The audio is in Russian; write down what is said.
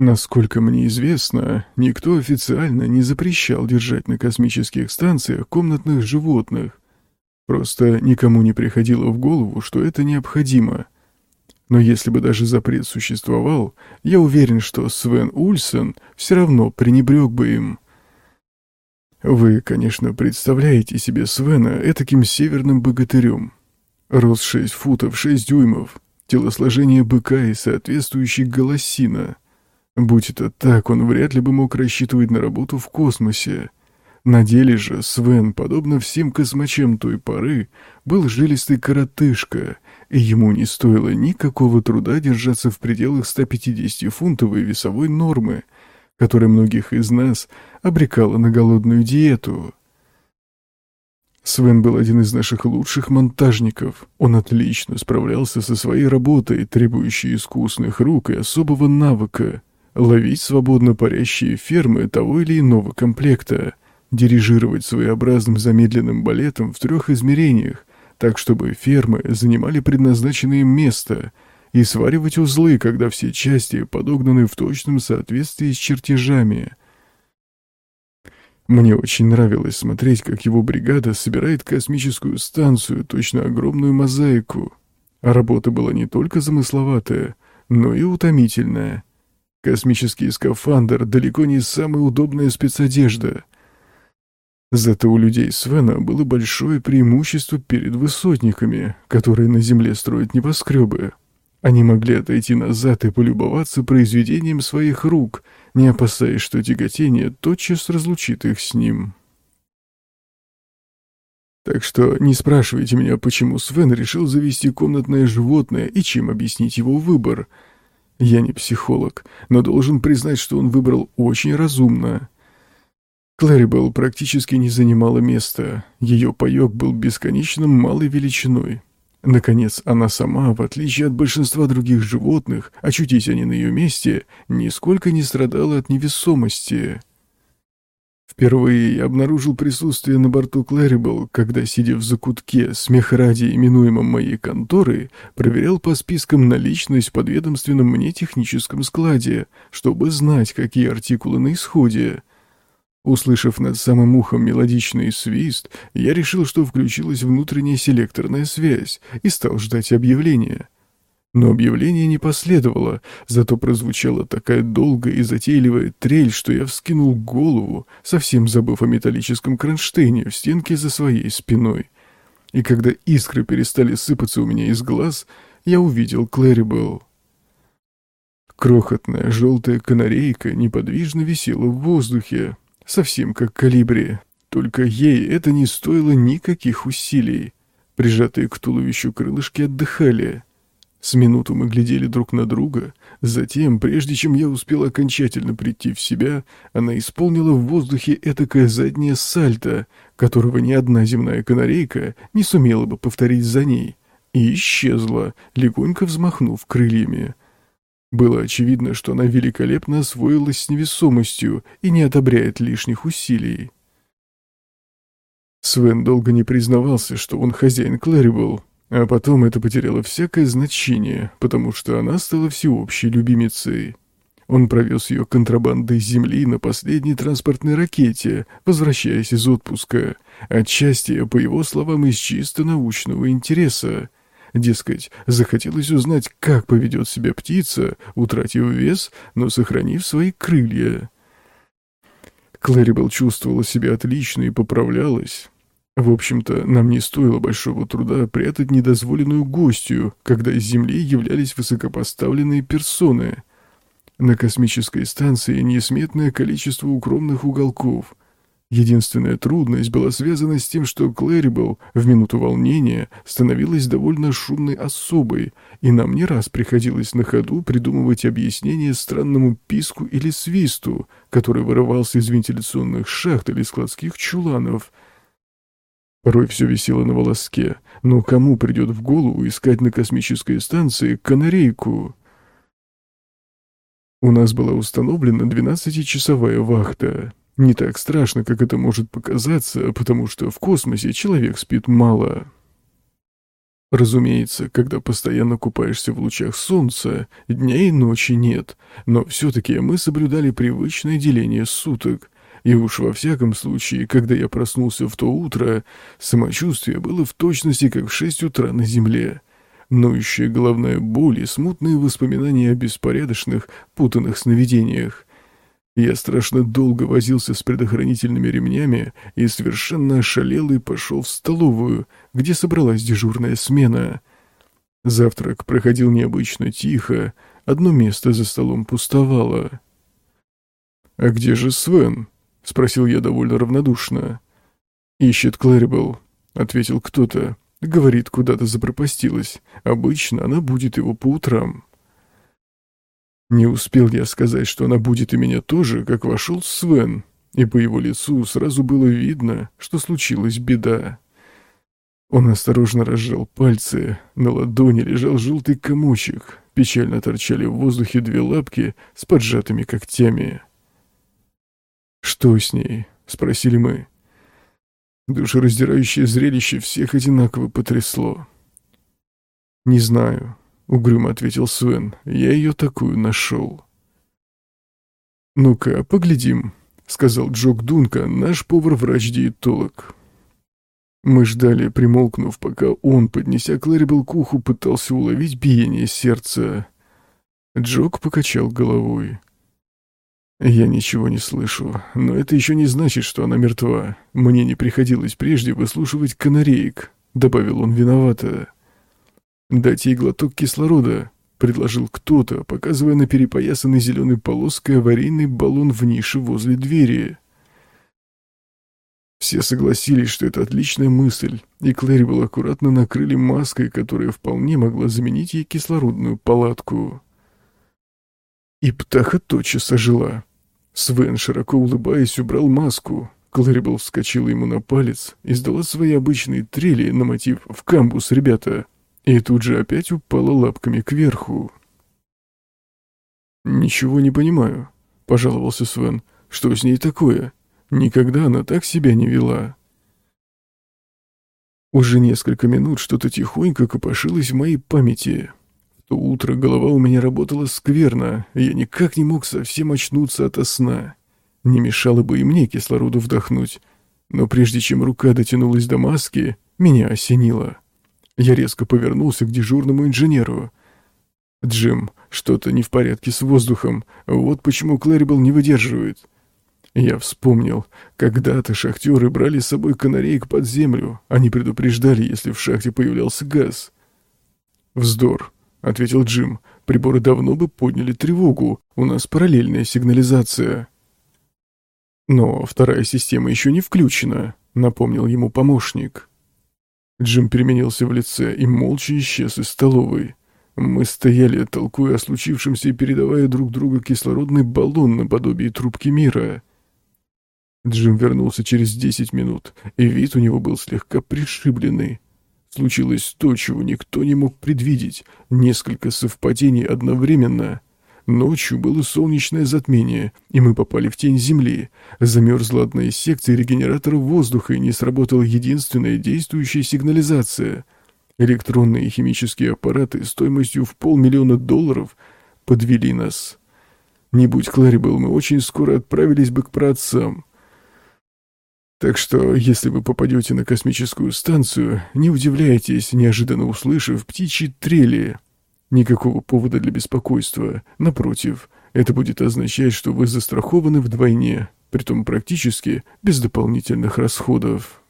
Насколько мне известно, никто официально не запрещал держать на космических станциях комнатных животных. Просто никому не приходило в голову, что это необходимо. Но если бы даже запрет существовал, я уверен, что Свен Ульсен все равно пренебрег бы им. Вы, конечно, представляете себе Свена этаким северным богатырем. Рост 6 футов 6 дюймов, телосложение быка и соответствующий голосина — Будь это так, он вряд ли бы мог рассчитывать на работу в космосе. На деле же Свен, подобно всем космачам той поры, был жилистый коротышка, и ему не стоило никакого труда держаться в пределах 150-фунтовой весовой нормы, которая многих из нас обрекала на голодную диету. Свен был один из наших лучших монтажников. Он отлично справлялся со своей работой, требующей искусных рук и особого навыка — ловить свободно парящие фермы того или иного комплекта, дирижировать своеобразным замедленным балетом в трех измерениях, так чтобы фермы занимали предназначенное им место, и сваривать узлы, когда все части подогнаны в точном соответствии с чертежами. Мне очень нравилось смотреть, как его бригада собирает космическую станцию, точно огромную мозаику. А работа была не только замысловатая, но и утомительная — Космический скафандр далеко не самая удобная спецодежда. Зато у людей Свена было большое преимущество перед высотниками, которые на Земле строят небоскребы. Они могли отойти назад и полюбоваться произведением своих рук, не опасаясь, что тяготение тотчас разлучит их с ним. Так что не спрашивайте меня, почему Свен решил завести комнатное животное и чем объяснить его выбор — я не психолог, но должен признать, что он выбрал очень разумно. Клэрибелл практически не занимала места, ее паек был бесконечно малой величиной. Наконец, она сама, в отличие от большинства других животных, очутись они на ее месте, нисколько не страдала от невесомости. Впервые я обнаружил присутствие на борту Клэрибл, когда, сидя в закутке, смех ради именуемом моей конторы, проверял по спискам наличность в подведомственном мне техническом складе, чтобы знать, какие артикулы на исходе. Услышав над самым ухом мелодичный свист, я решил, что включилась внутренняя селекторная связь и стал ждать объявления. Но объявление не последовало, зато прозвучала такая долгая и затейливая трель, что я вскинул голову, совсем забыв о металлическом кронштейне в стенке за своей спиной. И когда искры перестали сыпаться у меня из глаз, я увидел Клэрибелл. Крохотная желтая канарейка неподвижно висела в воздухе, совсем как калибри. Только ей это не стоило никаких усилий. Прижатые к туловищу крылышки отдыхали — с минуту мы глядели друг на друга, затем, прежде чем я успел окончательно прийти в себя, она исполнила в воздухе этакое заднее сальто, которого ни одна земная канарейка не сумела бы повторить за ней, и исчезла, легонько взмахнув крыльями. Было очевидно, что она великолепно освоилась с невесомостью и не одобряет лишних усилий. Свен долго не признавался, что он хозяин Клэрибл, а потом это потеряло всякое значение, потому что она стала всеобщей любимицей. Он провез ее контрабандой земли на последней транспортной ракете, возвращаясь из отпуска, отчасти, по его словам, из чисто научного интереса. Дескать, захотелось узнать, как поведет себя птица, утратив вес, но сохранив свои крылья. Клэрибл чувствовала себя отлично и поправлялась. В общем-то, нам не стоило большого труда прятать недозволенную гостью, когда из Земли являлись высокопоставленные персоны. На космической станции несметное количество укромных уголков. Единственная трудность была связана с тем, что Клэрибл в минуту волнения становилась довольно шумной особой, и нам не раз приходилось на ходу придумывать объяснение странному писку или свисту, который вырывался из вентиляционных шахт или складских чуланов — Порой все висело на волоске, но кому придет в голову искать на космической станции канарейку? У нас была установлена двенадцатичасовая вахта. Не так страшно, как это может показаться, потому что в космосе человек спит мало. Разумеется, когда постоянно купаешься в лучах солнца, дня и ночи нет, но все-таки мы соблюдали привычное деление суток, и уж во всяком случае, когда я проснулся в то утро, самочувствие было в точности как в шесть утра на земле. Ноющая головная боль и смутные воспоминания о беспорядочных, путанных сновидениях. Я страшно долго возился с предохранительными ремнями и совершенно ошалел и пошел в столовую, где собралась дежурная смена. Завтрак проходил необычно тихо, одно место за столом пустовало. «А где же Свен?» — спросил я довольно равнодушно. «Ищет Клэрибл», — ответил кто-то. «Говорит, куда-то запропастилась. Обычно она будет его по утрам». Не успел я сказать, что она будет и меня тоже, как вошел Свен, и по его лицу сразу было видно, что случилась беда. Он осторожно разжал пальцы, на ладони лежал желтый комочек, печально торчали в воздухе две лапки с поджатыми когтями. «Что с ней?» — спросили мы. Душераздирающее зрелище всех одинаково потрясло. «Не знаю», — угрюмо ответил Свен. «Я ее такую нашел». «Ну-ка, поглядим», — сказал Джок Дунка, наш повар-врач-диетолог. Мы ждали, примолкнув, пока он, поднеся Клэрибл к уху, пытался уловить биение сердца. Джок покачал головой. «Я ничего не слышу, но это еще не значит, что она мертва. Мне не приходилось прежде выслушивать канареек», — добавил он виновато. «Дать ей глоток кислорода», — предложил кто-то, показывая на перепоясанный зеленой полоской аварийный баллон в нише возле двери. Все согласились, что это отличная мысль, и Клэрибл аккуратно накрыли маской, которая вполне могла заменить ей кислородную палатку. И птаха тотчас ожила. Свен, широко улыбаясь, убрал маску. Клэрибл вскочила ему на палец, издала свои обычные трели на мотив «В камбус, ребята!» и тут же опять упала лапками кверху. «Ничего не понимаю», — пожаловался Свен. «Что с ней такое? Никогда она так себя не вела». Уже несколько минут что-то тихонько копошилось в моей памяти. То утро голова у меня работала скверно, я никак не мог совсем очнуться ото сна. Не мешало бы и мне кислороду вдохнуть. Но прежде чем рука дотянулась до маски, меня осенило. Я резко повернулся к дежурному инженеру. «Джим, что-то не в порядке с воздухом. Вот почему Клэрибл не выдерживает». Я вспомнил, когда-то шахтеры брали с собой канареек под землю. Они предупреждали, если в шахте появлялся газ. «Вздор», — ответил Джим. «Приборы давно бы подняли тревогу. У нас параллельная сигнализация». «Но вторая система еще не включена», — напомнил ему помощник. Джим переменился в лице и молча исчез из столовой. Мы стояли, толкуя о случившемся и передавая друг другу кислородный баллон наподобие трубки мира. Джим вернулся через десять минут, и вид у него был слегка пришибленный. Случилось то, чего никто не мог предвидеть, несколько совпадений одновременно — Ночью было солнечное затмение, и мы попали в тень земли. Замерзла одна из секций регенераторов воздуха, и не сработала единственная действующая сигнализация. Электронные и химические аппараты стоимостью в полмиллиона долларов подвели нас. Не будь Кларибел, мы очень скоро отправились бы к праотцам. Так что, если вы попадете на космическую станцию, не удивляйтесь, неожиданно услышав птичьи трели. Никакого повода для беспокойства. Напротив, это будет означать, что вы застрахованы вдвойне, притом практически без дополнительных расходов.